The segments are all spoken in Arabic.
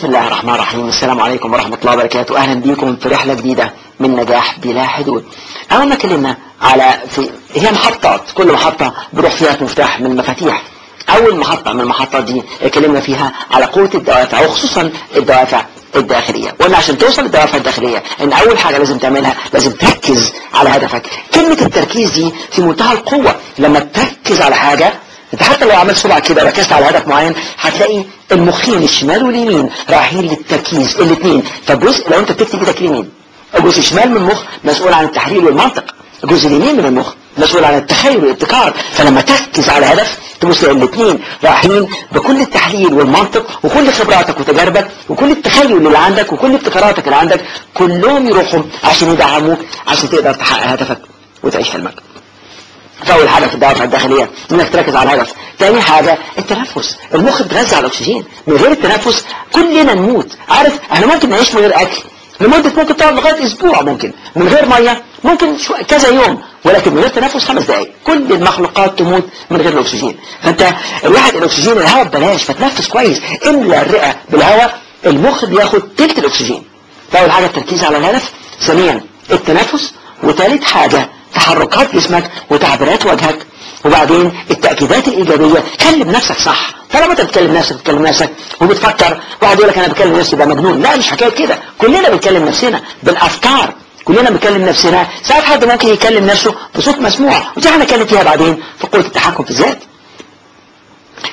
بسم الله الرحمن الرحيم. السلام عليكم ورحمة الله وبركاته. أهلا بكم في رحلة جديدة من نجاح بلا حدود. أول ما اتكلمنا على في هي محطات كل محطة بروح فيها مفتاح من المفاتيح. أول محطة من المحطات دي اتكلمنا فيها على قوة الدوافع وخصوصا الدوافع الداخلية. وقلنا عشان توصل للدوافع الداخلية إن أول حاجة لازم تعملها لازم تركز على هدفك. كلمة التركيز دي في منتهى القوة. لما تركز على حاجة انت حتى لو عملت صبعك كده ركزت على هدف معين هتلاقي المخين الشمال واليمين رايحين للتركيز الاثنين فالجزء لو أنت بتكتب إيدك اليمين الجزء الشمال من المخ مسؤول عن التحليل والمنطق. الجزء اليمين من المخ مسؤول عن التخيل والابتكار. فلما تركز على هدف تبص الاثنين رايحين بكل التحليل والمنطق وكل خبراتك وتجاربك وكل التخيل اللي عندك وكل ابتكاراتك اللي عندك كلهم يروحوا عشان يدعموك عشان تقدر تحقق هدفك وتعيش حلمك. فأول حاجة في الدوافع الداخلية إنك تركز على الهدف. تاني حاجة التنفس. المخ بيتغذى على الأكسجين. من غير التنفس كلنا نموت. عارف إحنا ممكن نعيش من غير أكل. لمدة ممكن تقعد لغاية أسبوع ممكن. من غير مية ممكن شو كذا يوم. ولكن من غير تنفس خمس دقائق كل المخلوقات تموت من غير الأكسجين. فأنت الواحد الأكسجين الهواء ببلاش. فتنفس كويس. املى الرئة بالهواء المخ بياخد تلت الأكسجين. فاول حاجة التركيز على الهدف. ثانيا التنفس. وثالث حاجة تحركات جسمك وتعبيرات وجهك وبعدين التأكيدات الإيجابية. كلم نفسك صح. طالما أنت بتكلم نفسك بتكلم نفسك وبتفكر واحد يقول لك أنا بكلم نفسي ده مجنون. لا مش حكاية كده. كلنا بنكلم نفسنا بالأفكار. كلنا بنكلم نفسنا. ساعات حد ممكن يكلم نفسه بصوت مسموع ودي هنتكلم فيها بعدين في قوة التحكم في الذات.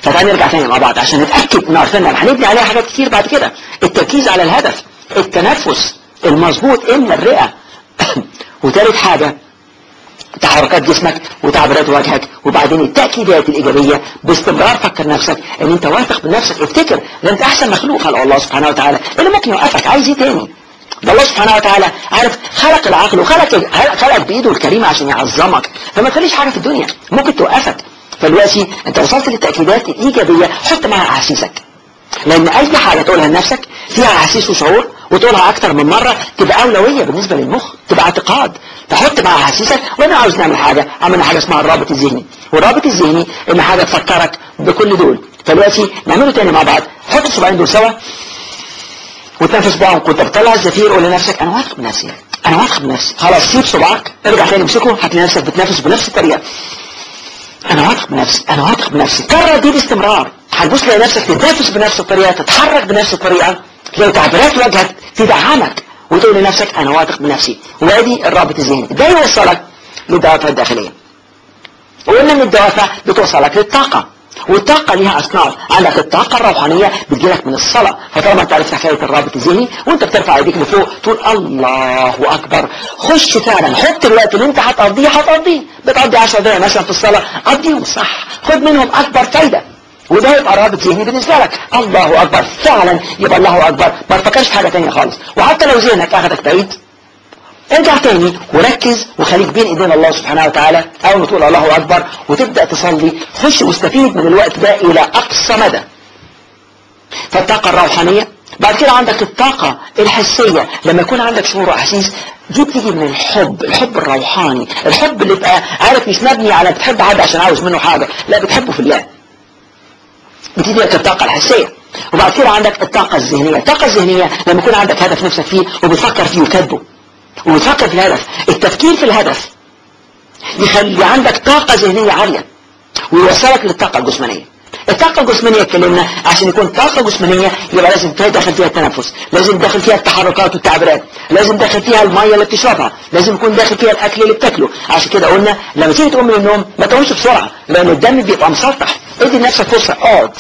فتعالى نرجع تاني مع بعض عشان نتأكد ان عرفنا هنبني عليها حاجات كتير بعد كده. التركيز على الهدف التنفس المظبوط املى الرئة. وثالث حاجة تحركات جسمك وتعبيرات وجهك وبعدين التأكيدات الإيجابية باستمرار فكر نفسك إن أنت واثق من نفسك افتكر إن أنت أحسن مخلوق. خلق الله سبحانه وتعالى اللي ممكن يوقفك عايز إيه تاني؟ ده الله سبحانه وتعالى عارف خلق العقل وخلق خلق بإيده الكريمة عشان يعظمك. فما تخليش حاجة في الدنيا ممكن توقفك. فدلوقتي أنت وصلت للتأكيدات الإيجابية حط معاها أحاسيسك. لأن أي حاجة تقولها لنفسك فيها أحاسيس وشعور وتقولها أكتر من مرة تبقى أولوية بالنسبة للمخ تبقى اعتقاد. تحط معاها أحاسيسك وأنا عاوز نعمل حاجة عملنا حاجة اسمها الرابط الذهني. والرابط الذهني إن حاجة تفكرك بكل دول. فدلوقتي نعمله تاني مع بعض. حط الصباعين دول سوا وتنفس بقى وانت بتطلع الزفير قول لنفسك أنا واثق من نفسي أنا واثق من نفسي خلاص سيب صباعك ارجع تاني امسكه هتلاقي نفسك بتنفس بنفس الطريقة. أنا واثق من نفسي أنا واثق من نفسي كرر دي باستمرار. هتبص تلاقي نفسك تتنفس بنفس الطريقة تتحرك بنفس الطريقة. تلاقي تعبيرات وجهك تدعمك وتقول لنفسك أنا واثق بنفسي وادي الرابط الذهني ده يوصلك للدوافع الداخلية. وقلنا إن الدوافع بتوصلك للطاقة. والطاقة ليها أصناف. عندك الطاقة الروحانية بتجيلك من الصلاة. فطالما أنت عرفت حكاية الرابط الذهني وأنت بترفع إيديك لفوق تقول الله أكبر. خش فعلا. حط الوقت اللي أنت هتقضيه هتقضيه. بتقضي 10 دقايق مثلا في الصلاة. قضيهم صح. خد منهم أكبر فايدة. وده يبقى رابط ذهني بالنسبة لك الله أكبر. فعلا. يبقى الله أكبر. ما تفكرش في حاجة تانية خالص. وحتى لو ذهنك أخذك بعيد ارجع تاني وركز وخليك بين إيدين الله سبحانه وتعالى. أول ما تقول الله أكبر وتبدأ تصلي خش واستفيد من الوقت ده إلى أقصى مدى. فالطاقة الروحانية. بعد كده عندك الطاقة الحسية. لما يكون عندك شعور واحاسيس دي بتيجي من الحب. الحب الروحاني. الحب اللي بقى عارف مش مبني على بتحب حد عشان عاوز منه حاجة. لا بتحبه في الله. بتيجي لك الطاقة الحسية. وبعد كده عندك الطاقة الذهنية. الطاقة الذهنية لما يكون عندك هدف نفسك فيه وبتفكر فيه وكاتبه وبتفكر في الهدف التفكير في الهدف يخلي عندك طاقة ذهنية عالية ويوصلك للطاقة الجسمانية. الطاقة الجسمانية اتكلمنا عشان يكون طاقة جسمانية يبقى لازم تدخل فيها التنفس لازم داخل فيها التحركات والتعبيرات لازم داخل فيها المية اللي بتشربها لازم يكون داخل فيها الأكل اللي بتاكله. عشان كده قلنا لما تيجي تقوم من النوم ما تقومش بسرعة لأن الدم بيبقى مسطح. ادي لنفسك فرصة اقعد.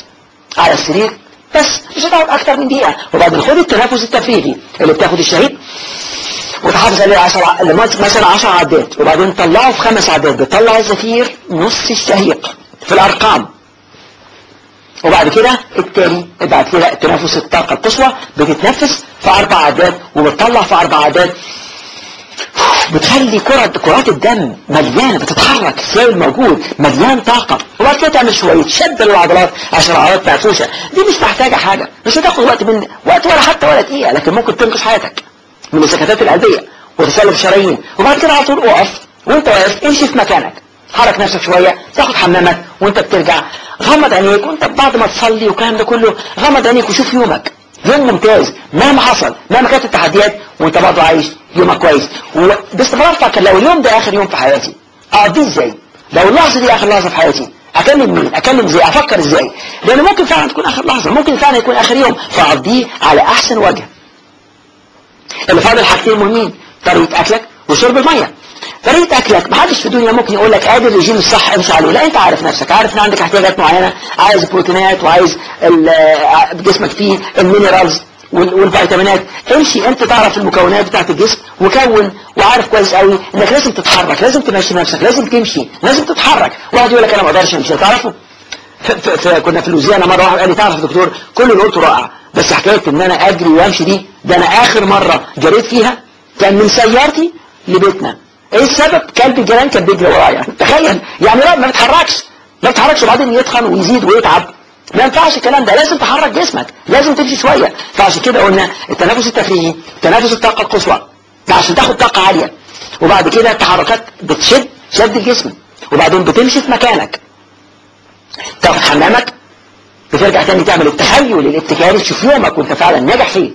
على السرير. بس مش هتقعد أكتر من دقيقة. وبعدين خد التنفس التفريغي اللي بتاخد الشهيد وتحافظ عليه 10 مثلا 10 عدات. وبعدين طلعه في خمس عدات. بتطلع الزفير نص الشهيق في الأرقام. وبعد كده التاني بعد كده تنفس الطاقة القصوى بتتنفس في أربع عدات وبتطلع في أربع عدات. بتخلي كرة كرات الدم مليانة بتتحرك السائل موجود مليان طاقة. وبعد كده تعمل شوية شد للعضلات عشان العضلات مفروشة دي مش محتاجة حاجة مش هتاخد وقت من وقت ولا حتى ولا دقيقة لكن ممكن تنقذ حياتك من السكتات القلبية وتسلب الشرايين وبعد كده على طول اقف وانت واقف امشي في مكانك. حرك نفسك شوية تاخد حمامك وانت بترجع. غمض عينيك وانت بعد ما تصلي والكلام ده كله غمض عينيك وشوف يومك. يوم ممتاز. مهما حصل. مهما كانت التحديات وانت برضه عايش يومك كويس. وباستمرار فكر لو اليوم ده آخر يوم في حياتي أقضيه إزاي؟ لو اللحظة دي آخر لحظة في حياتي أكلم مين؟ أكلم إزاي؟ أفكر إزاي؟ لأن ممكن فعلا تكون آخر لحظة ممكن فعلا يكون آخر يوم. فأقضيه على أحسن وجه. اللي فاضل حاجتين مهمين طريقة أكلك وشرب المية. طريقه اكلك محدش في الدنيا ممكن يقول لك ادي الرجيم الصح امشي عليه. لا انت عارف نفسك. عارف إن عندك احتياجات معينة عايز بروتينات وعايز جسمك فيه ال minerals والفيتامينات. امشي انت تعرف المكونات بتاعت الجسم وكون وعارف كويس قوي إنك لازم تتحرك لازم تمشي نفسك لازم تمشي لازم تتحرك. واحد يقول لك أنا ما أقدرش أمشي. تعرفه؟ كنا في لوزيانا مرة واحد قال لي تعرف يا دكتور كل اللي قلته رائع بس حكاية إن أنا أجري وأمشي دي ده أنا آخر مرة جريت فيها كان من سيارتي لبيتنا. إيه السبب؟ كلب الجيران كان بيجري ورايا. تخيل يعني لا ما بتحركش ما بتحركش وبعدين يتخن ويزيد ويتعب. ما ينفعش الكلام ده. لازم تحرك جسمك. لازم تمشي شوية. فعشان كده قلنا التنفس التفريغي تنفس الطاقة القصوى. ده عشان تاخد طاقة عالية. وبعد كده التحركات بتشد شد الجسم. وبعدين بتمشي في مكانك. تاخد حمامك. بترجع تاني تعمل التخيل الابتكاري تشوف يومك وانت فعلا ناجح فيه.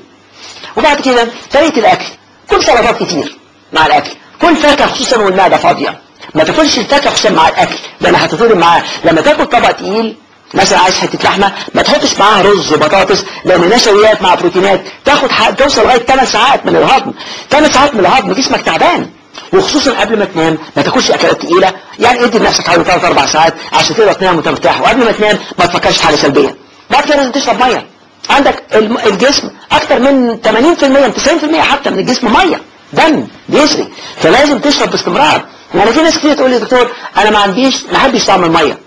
وبعد كده طريقة الأكل. كل سلطات كتير مع الأكل. كل فاكهة خصوصا والمعدة فاضية. ما تاكلش الفاكهة خصوصا مع الأكل. لأن هتطير معاه لما تاكل طبق تقيل مثلا عايز حتة لحمة ما تحطش معاها رز وبطاطس لأن نشويات مع بروتينات تاخد توصل لغاية 8 ساعات من الهضم. 8 ساعات من الهضم جسمك تعبان. وخصوصا قبل ما تنام ما تاكلش أكلات تقيلة. يعني ادي لنفسك حوالي 3 4 ساعات عشان تقدر تنام وأنت مرتاح. وقبل ما تنام ما تفكرش في حاجة سلبية. بعد كده لازم تشرب مية. عندك الجسم أكتر من 80% 90% حتى من الجسم مية. دم بيسري فلازم تشرب باستمرار. يعني في ناس كتير تقول لي دكتور أنا ما عنديش ما احبش طعم المية.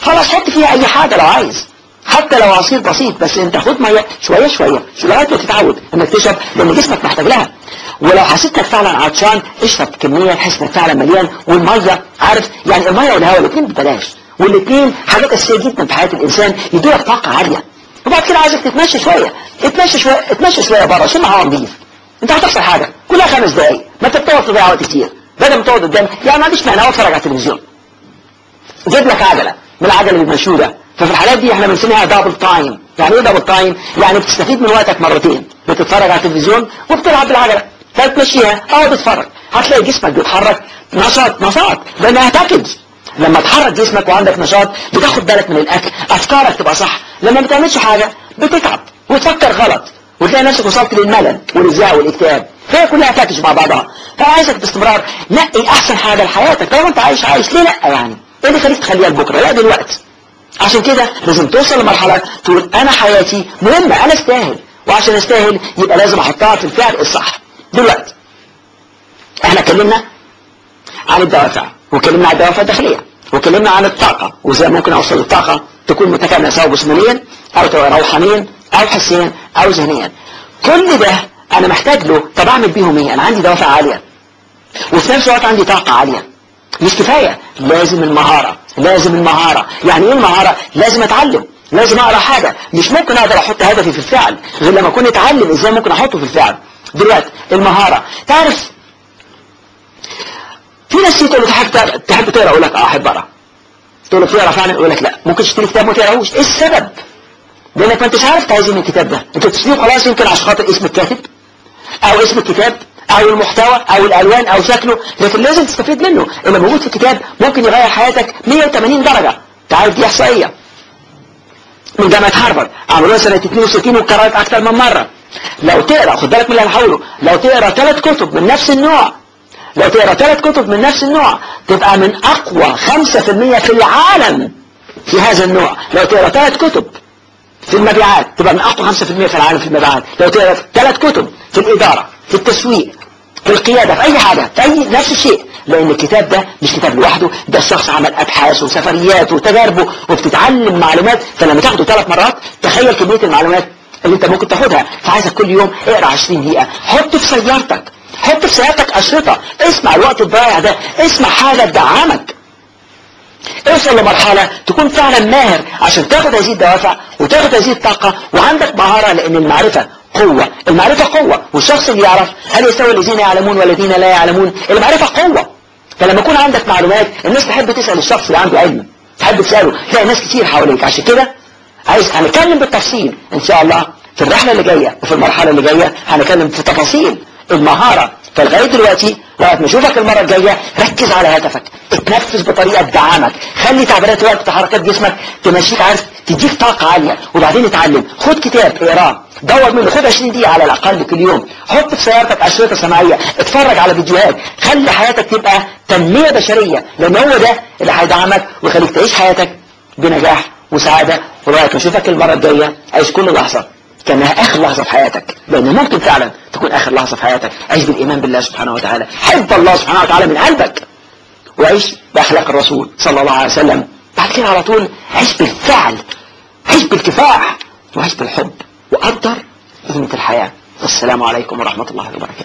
خلاص حط فيها أي حاجة لو عايز. حتى لو عصير بسيط بس أنت خد مية شوية شوية لغاية ما تتعود إنك تشرب لأن جسمك محتاج لها. ولو حسيت إنك فعلا عطشان اشرب كمية تحس إنك فعلا مليان. والمية عارف؟ يعني المية والهواء الاثنين ببلاش. والاثنين حاجات أساسية جدا في حياة الإنسان يدولك طاقة عالية. وبعد كده عايزك تتمشى شوية. اتمشى شوية اتمشى شوية بره شم هواء نظيف أنت هتخسر حاجة. كلها خمس دقايق ما بتقعد تضيع وقت كتير. بدل ما تقعد قدام يعني ما عنديش معنى اتفرج على التلفزيون. جيب لك عجلة من العجلة المنشورة ففي الحالات دي إحنا بنسميها double time يعني إيه double time يعني بتستفيد من وقتك مرتين. بتتفرج على التلفزيون وبتلعب بالعجلة. فتمشيها اقعد اتفرج هتلاقي جسمك بيتحرك. نشاط نشاط. لأنها تاكد لما تحرك جسمك وعندك نشاط بتاخد بالك من الأكل. أفكارك تبقى صح. لما ما بتعملش حاجة بتتعب. وتفكر غلط. وتلاقي نفسك وصلت للملل والازاء والإكتئاب. فهي كلها باكج مع بعضها. فعايزك باستمرار. نقي أحسن حاجة لحياتك؟ طالما أنت عايش عايش. ليه لا يعني؟ إيه اللي خليك تخليها لبكرة؟ لا دلوقتي. عشان كده لازم توصل لمرحلة تقول أنا حياتي مهمة أنا أستاهل. وعشان أستاهل يبقى لازم أحطها في الفعل الصح. دلوقتي. إحنا اتكلمنا عن الدوافع وكلمنا عن الدوافع الداخلية وكلمنا عن الطاقة وإزاي ممكن أوصل للطاقة تكون متكاملة سواء جسمانيا أو روحانيا أو حسيا أو ذهنيا. كل ده أنا محتاج له طب أعمل بيهم إيه؟ أنا عندي دوافع عالية. وفي نفس الوقت عندي طاقة عالية. مش كفاية. لازم المهارة لازم المهارة. يعني إيه المهارة؟ لازم أتعلم. لازم أقرأ حاجة. مش ممكن أقدر أحط هدفي في الفعل. غير لما أكون اتعلم إزاي ممكن أحطه في الفعل. دلوقتي المهارة. تعرف في ناس تقول له تحب تحب تقرأ؟ أقول لك آه أحب أقرأ. تقول له بتقرأ فعلا؟ يقول لك لا. ممكن تشتري كتاب ما تقراهوش. إيه السبب؟ لأنك ما أنتش عارف تعزم الكتاب ده. أنت بتشتريه خلاص يمكن عشان خاطر اسم الكاتب. أو اسم الكتاب أو المحتوى أو الألوان أو شكله لكن لازم تستفيد منه. اللي موجود في الكتاب ممكن يغير حياتك 180 درجة. تعرف دي إحصائية. من جامعة هارفارد. عملوها سنة 62 وكررت أكتر من مرة. لو تقرأ خد بالك من اللي هقوله. لو تقرأ ثلاث كتب من نفس النوع. لو تقرأ ثلاث كتب من نفس النوع تبقى من أقوى 5% في العالم في هذا النوع. لو تقرأ ثلاث كتب في المبيعات تبقى من أقوى 5% في العالم في المبيعات. لو تقرا ثلاث كتب في الإدارة في التسويق في القيادة في أي حاجة في أي نفس الشيء لأن الكتاب ده مش كتاب لوحده ده الشخص عمل أبحاث وسفريات وتجاربه وبتتعلم معلومات. فلما تاخده ثلاث مرات تخيل كمية المعلومات اللي انت ممكن تاخدها. فعايزك كل يوم اقرأ 20 دقيقة. حط في سيارتك حط في سيارتك أشرطة. اسمع الوقت الضايع ده اسمع حاجة تدعمك. اوصل لمرحلة تكون فعلا ماهر عشان تاخد هذه الدوافع وتاخد هذه الطاقة وعندك مهارة لأن المعرفة قوة. المعرفة قوة والشخص اللي يعرف هل يستوي الذين يعلمون والذين لا يعلمون. المعرفة قوة. فلما يكون عندك معلومات الناس تحب تسأل الشخص اللي عنده علم تحب تسأله. تلاقي ناس كتير حواليك. عشان كده عايز هنتكلم بالتفصيل إن شاء الله في الرحلة اللي جاية وفي المرحلة اللي جاية هنتكلم في تفاصيل. المهارة. فلغاية دلوقتي لغاية ما اشوفك المرة الجاية ركز على هدفك. اتنفس بطريقة تدعمك خلي تعبيرات وقت حركات جسمك تمشيك عارف تديك طاقة عالية. وبعدين اتعلم. خد كتاب اقراه دور منه. خد 20 دقيقة على الأقل كل يوم حط في سيارتك أشرطة سمعية اتفرج على فيديوهات. خلي حياتك تبقى تنمية بشرية. لأن هو ده اللي هيدعمك ويخليك تعيش حياتك بنجاح وسعادة. ولغاية ما اشوفك المرة الجاية. عيش كل لحظة. كأنها آخر لحظة في حياتك. لأن ممكن فعلا تكون آخر لحظة في حياتك. عيش بالإيمان بالله سبحانه وتعالى. حب الله سبحانه وتعالى من قلبك. وعيش بأخلاق الرسول صلى الله عليه وسلم. بعد كده على طول عيش بالفعل. عيش بالكفاح. وعيش بالحب. وقدر قيمة الحياة. والسلام عليكم ورحمة الله وبركاته.